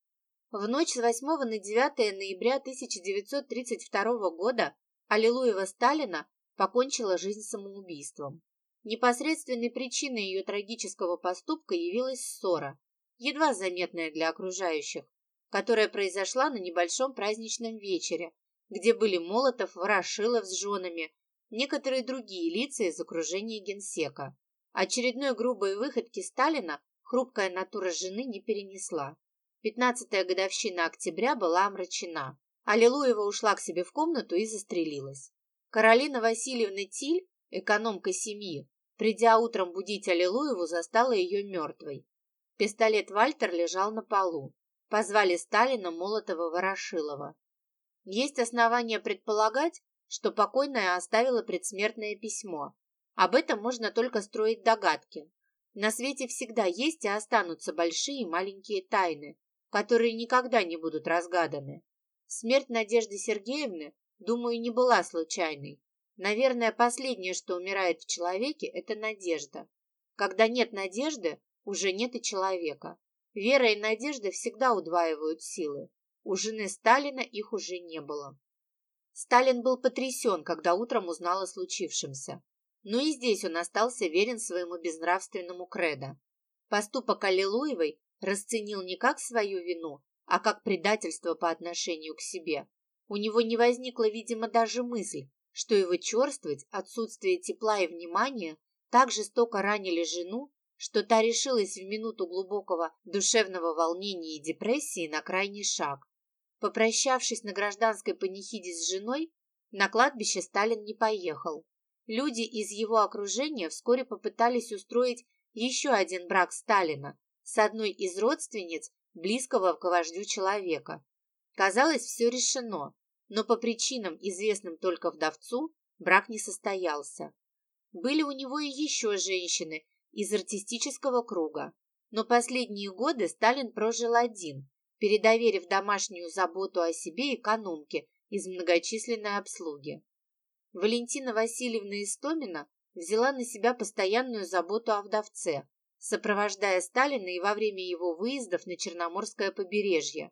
В ночь с 8 на 9 ноября 1932 года Аллилуева Сталина покончила жизнь самоубийством. Непосредственной причиной ее трагического поступка явилась ссора, едва заметная для окружающих, которая произошла на небольшом праздничном вечере, где были Молотов, Ворошилов с женами, некоторые другие лица из окружения генсека. Очередной грубой выходки Сталина хрупкая натура жены не перенесла. Пятнадцатая годовщина октября была омрачена. Аллилуева ушла к себе в комнату и застрелилась. Каролина Васильевна Тиль, экономка семьи, придя утром будить Аллилуеву, застала ее мертвой. Пистолет Вальтер лежал на полу. Позвали Сталина, Молотова, Ворошилова. Есть основания предполагать, что покойная оставила предсмертное письмо. Об этом можно только строить догадки. На свете всегда есть и останутся большие и маленькие тайны, которые никогда не будут разгаданы. Смерть Надежды Сергеевны Думаю, не была случайной. Наверное, последнее, что умирает в человеке, это надежда. Когда нет надежды, уже нет и человека. Вера и надежда всегда удваивают силы. У жены Сталина их уже не было. Сталин был потрясен, когда утром узнал о случившемся. Но и здесь он остался верен своему безнравственному кредо. Поступок Аллилуевой расценил не как свою вину, а как предательство по отношению к себе. У него не возникло, видимо, даже мысль, что его черствость, отсутствие тепла и внимания так жестоко ранили жену, что та решилась в минуту глубокого душевного волнения и депрессии на крайний шаг. Попрощавшись на гражданской панихиде с женой, на кладбище Сталин не поехал. люди из его окружения вскоре попытались устроить еще один брак Сталина с одной из родственниц близкого к вождю человека. Казалось, все решено, но по причинам, известным только вдовцу, брак не состоялся. Были у него и еще женщины из артистического круга, но последние годы Сталин прожил один, передоверив домашнюю заботу о себе экономке из многочисленной обслуги. Валентина Васильевна Истомина взяла на себя постоянную заботу о вдовце, сопровождая Сталина и во время его выездов на Черноморское побережье.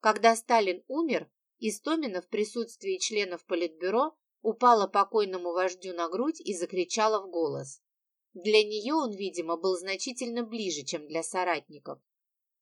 Когда Сталин умер, Истомина в присутствии членов Политбюро упала покойному вождю на грудь и закричала в голос. Для нее он, видимо, был значительно ближе, чем для соратников.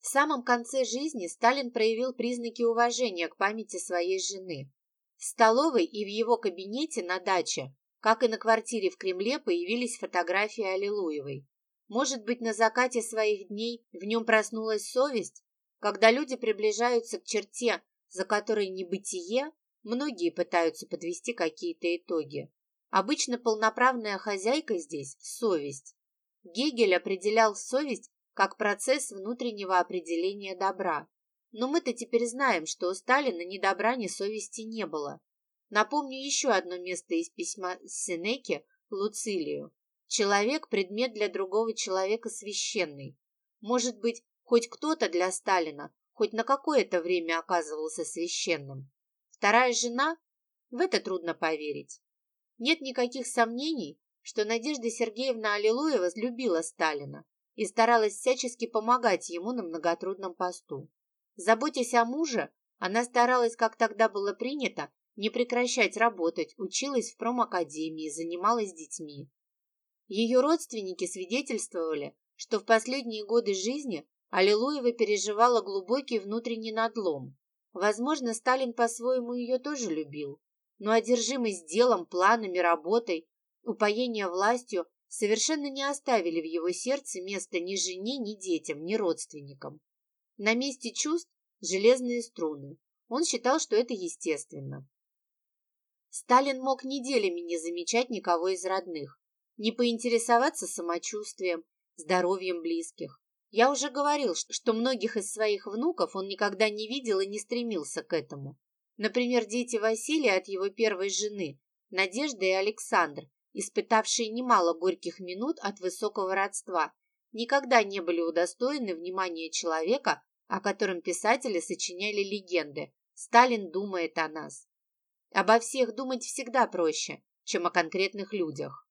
В самом конце жизни Сталин проявил признаки уважения к памяти своей жены. В столовой и в его кабинете на даче, как и на квартире в Кремле, появились фотографии Аллилуевой. Может быть, на закате своих дней в нем проснулась совесть? Когда люди приближаются к черте, за которой небытие, многие пытаются подвести какие-то итоги. Обычно полноправная хозяйка здесь – совесть. Гегель определял совесть как процесс внутреннего определения добра. Но мы-то теперь знаем, что у Сталина ни добра, ни совести не было. Напомню еще одно место из письма Сенеки Луцилию. Человек – предмет для другого человека священный. Может быть, хоть кто-то для Сталина, хоть на какое-то время оказывался священным. Вторая жена? В это трудно поверить. Нет никаких сомнений, что Надежда Сергеевна Аллилуева любила Сталина и старалась всячески помогать ему на многотрудном посту. Заботясь о муже, она старалась, как тогда было принято, не прекращать работать, училась в промакадемии, занималась детьми. Ее родственники свидетельствовали, что в последние годы жизни Аллилуева переживала глубокий внутренний надлом. Возможно, Сталин по-своему ее тоже любил, но одержимость делом, планами, работой, упоение властью совершенно не оставили в его сердце места ни жене, ни детям, ни родственникам. На месте чувств железные струны. Он считал, что это естественно. Сталин мог неделями не замечать никого из родных, не поинтересоваться самочувствием, здоровьем близких. Я уже говорил, что многих из своих внуков он никогда не видел и не стремился к этому. Например, дети Василия от его первой жены, Надежда и Александр, испытавшие немало горьких минут от высокого родства, никогда не были удостоены внимания человека, о котором писатели сочиняли легенды. Сталин думает о нас. Обо всех думать всегда проще, чем о конкретных людях.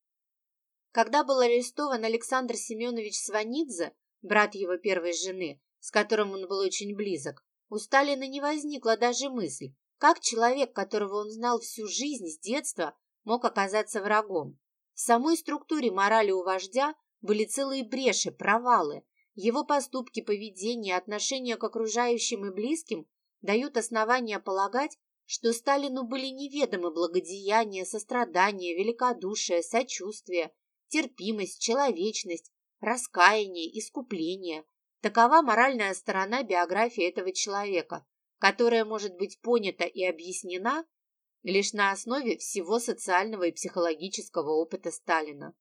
Когда был арестован Александр Семенович Сванидзе, брат его первой жены, с которым он был очень близок, у Сталина не возникла даже мысль, как человек, которого он знал всю жизнь с детства, мог оказаться врагом. В самой структуре морали у вождя были целые бреши, провалы. Его поступки, поведение, отношения к окружающим и близким дают основания полагать, что Сталину были неведомы благодеяние, сострадание, великодушие, сочувствие, терпимость, человечность, раскаяние, искупление. Такова моральная сторона биографии этого человека, которая может быть понята и объяснена лишь на основе всего социального и психологического опыта Сталина.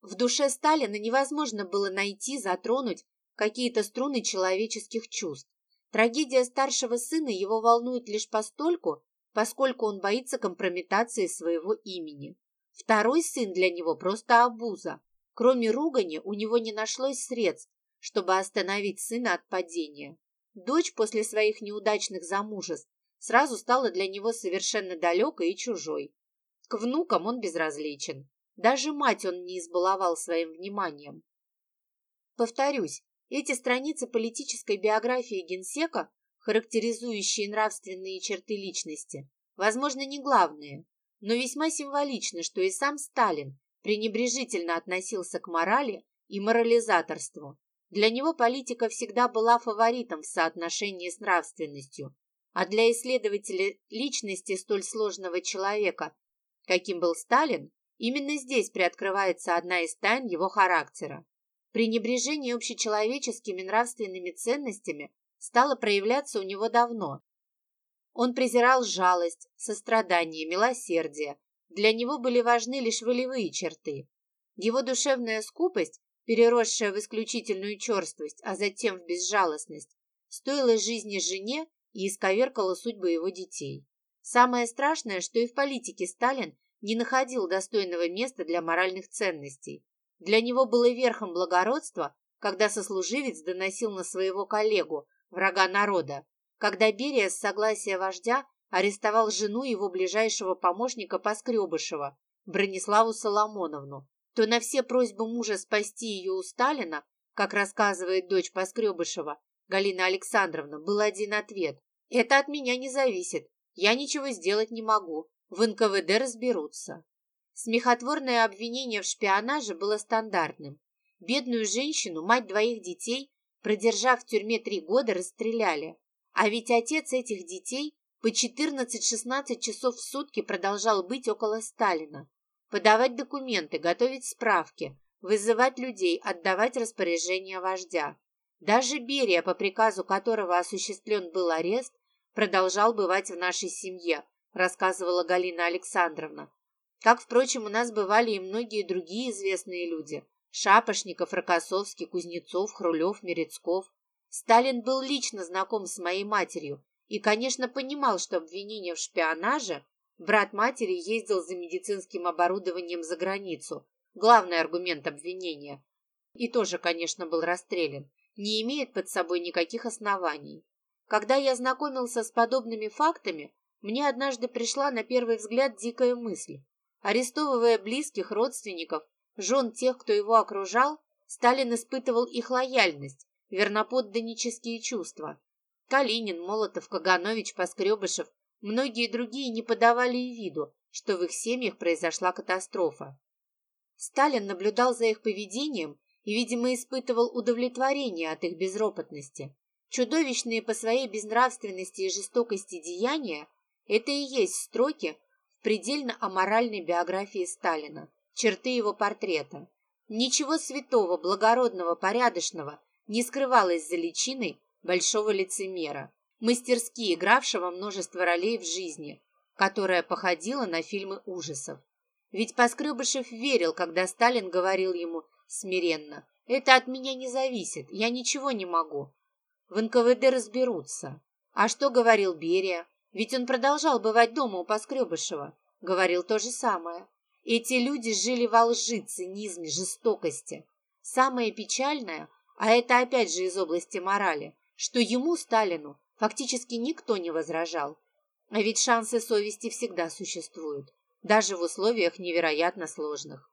В душе Сталина невозможно было найти, затронуть какие-то струны человеческих чувств. Трагедия старшего сына его волнует лишь постольку, поскольку он боится компрометации своего имени. Второй сын для него просто обуза. Кроме ругани у него не нашлось средств, чтобы остановить сына от падения. Дочь после своих неудачных замужеств сразу стала для него совершенно далекой и чужой. К внукам он безразличен. Даже мать он не избаловал своим вниманием. Повторюсь, эти страницы политической биографии генсека, характеризующие нравственные черты личности, возможно, не главные, но весьма символично, что и сам Сталин пренебрежительно относился к морали и морализаторству. Для него политика всегда была фаворитом в соотношении с нравственностью, а для исследователя личности столь сложного человека, каким был Сталин, именно здесь приоткрывается одна из тайн его характера. Пренебрежение общечеловеческими нравственными ценностями стало проявляться у него давно. Он презирал жалость, сострадание, милосердие, Для него были важны лишь волевые черты. Его душевная скупость, переросшая в исключительную черствость, а затем в безжалостность, стоила жизни жене и исковеркала судьбы его детей. Самое страшное, что и в политике Сталин не находил достойного места для моральных ценностей. Для него было верхом благородства, когда сослуживец доносил на своего коллегу, врага народа, когда Берия с согласия вождя арестовал жену его ближайшего помощника Поскребышева, Брониславу Соломоновну, то на все просьбы мужа спасти ее у Сталина, как рассказывает дочь Поскребышева, Галина Александровна, был один ответ. «Это от меня не зависит. Я ничего сделать не могу. В НКВД разберутся». Смехотворное обвинение в шпионаже было стандартным. Бедную женщину, мать двоих детей, продержав в тюрьме три года, расстреляли. А ведь отец этих детей по 14-16 часов в сутки продолжал быть около Сталина. Подавать документы, готовить справки, вызывать людей, отдавать распоряжения вождя. Даже Берия, по приказу которого осуществлен был арест, продолжал бывать в нашей семье, рассказывала Галина Александровна. Как, впрочем, у нас бывали и многие другие известные люди. Шапошников, Рокоссовский, Кузнецов, Хрулев, Мерецков. Сталин был лично знаком с моей матерью и, конечно, понимал, что обвинение в шпионаже брат матери ездил за медицинским оборудованием за границу. Главный аргумент обвинения. И тоже, конечно, был расстрелян. Не имеет под собой никаких оснований. Когда я знакомился с подобными фактами, мне однажды пришла на первый взгляд дикая мысль. Арестовывая близких родственников, жен тех, кто его окружал, Сталин испытывал их лояльность, верноподданнические чувства. Калинин, Молотов, Каганович, Поскребышев, многие другие не подавали и виду, что в их семьях произошла катастрофа. Сталин наблюдал за их поведением и, видимо, испытывал удовлетворение от их безропотности. Чудовищные по своей безнравственности и жестокости деяния – это и есть строки в предельно аморальной биографии Сталина черты его портрета. Ничего святого, благородного, порядочного не скрывалось за личиной большого лицемера, мастерски игравшего множество ролей в жизни, которая походила на фильмы ужасов. Ведь Поскребышев верил, когда Сталин говорил ему смиренно, «Это от меня не зависит, я ничего не могу. В НКВД разберутся». А что говорил Берия? Ведь он продолжал бывать дома у Поскребышева. Говорил то же самое. Эти люди жили во лжи, цинизме, жестокости. Самое печальное, а это опять же из области морали, что ему, Сталину, фактически никто не возражал. А ведь шансы совести всегда существуют, даже в условиях невероятно сложных.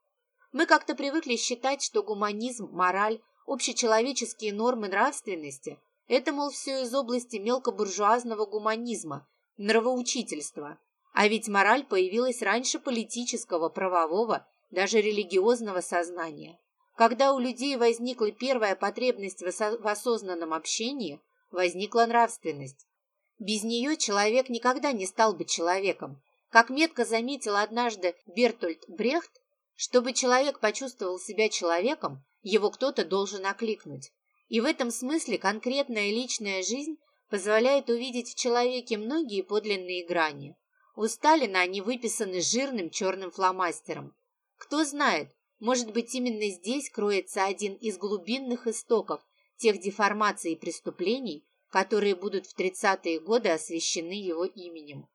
Мы как-то привыкли считать, что гуманизм, мораль, общечеловеческие нормы нравственности – это, мол, все из области мелкобуржуазного гуманизма, нравоучительства, а ведь мораль появилась раньше политического, правового, даже религиозного сознания. Когда у людей возникла первая потребность в осознанном общении, возникла нравственность. Без нее человек никогда не стал бы человеком. Как метко заметил однажды Бертольд Брехт, чтобы человек почувствовал себя человеком, его кто-то должен окликнуть. И в этом смысле конкретная личная жизнь позволяет увидеть в человеке многие подлинные грани. У Сталина они выписаны жирным черным фломастером. Кто знает, может быть, именно здесь кроется один из глубинных истоков тех деформаций и преступлений, которые будут в 30-е годы освящены его именем.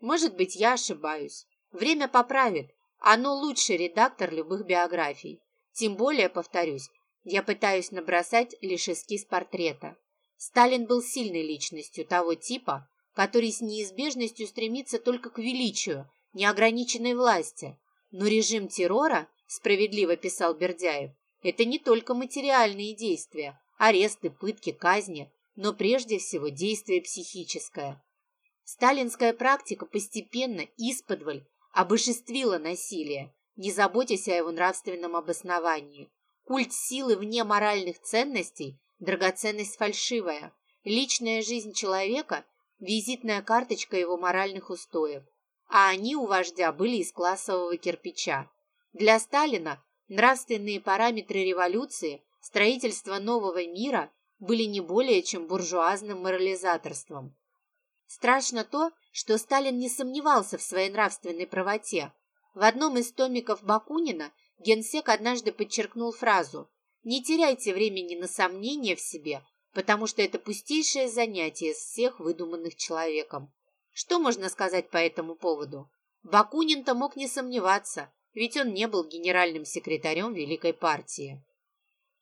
Может быть, я ошибаюсь. Время поправит. Оно лучший редактор любых биографий. Тем более, повторюсь, я пытаюсь набросать лишь эскиз портрета. Сталин был сильной личностью того типа, который с неизбежностью стремится только к величию, неограниченной власти. Но режим террора, справедливо писал Бердяев, это не только материальные действия, аресты, пытки, казни, но прежде всего действие психическое. Сталинская практика постепенно, исподволь, обожествила насилие, не заботясь о его нравственном обосновании. Культ силы вне моральных ценностей – драгоценность фальшивая. Личная жизнь человека визитная карточка его моральных устоев, а они у вождя были из классового кирпича. Для Сталина нравственные параметры революции, строительство нового мира были не более чем буржуазным морализаторством. Страшно то, что Сталин не сомневался в своей нравственной правоте, В одном из томиков Бакунина генсек однажды подчеркнул фразу «Не теряйте времени на сомнения в себе, потому что это пустейшее занятие из всех выдуманных человеком». Что можно сказать по этому поводу? Бакунин-то мог не сомневаться, ведь он не был генеральным секретарем Великой партии.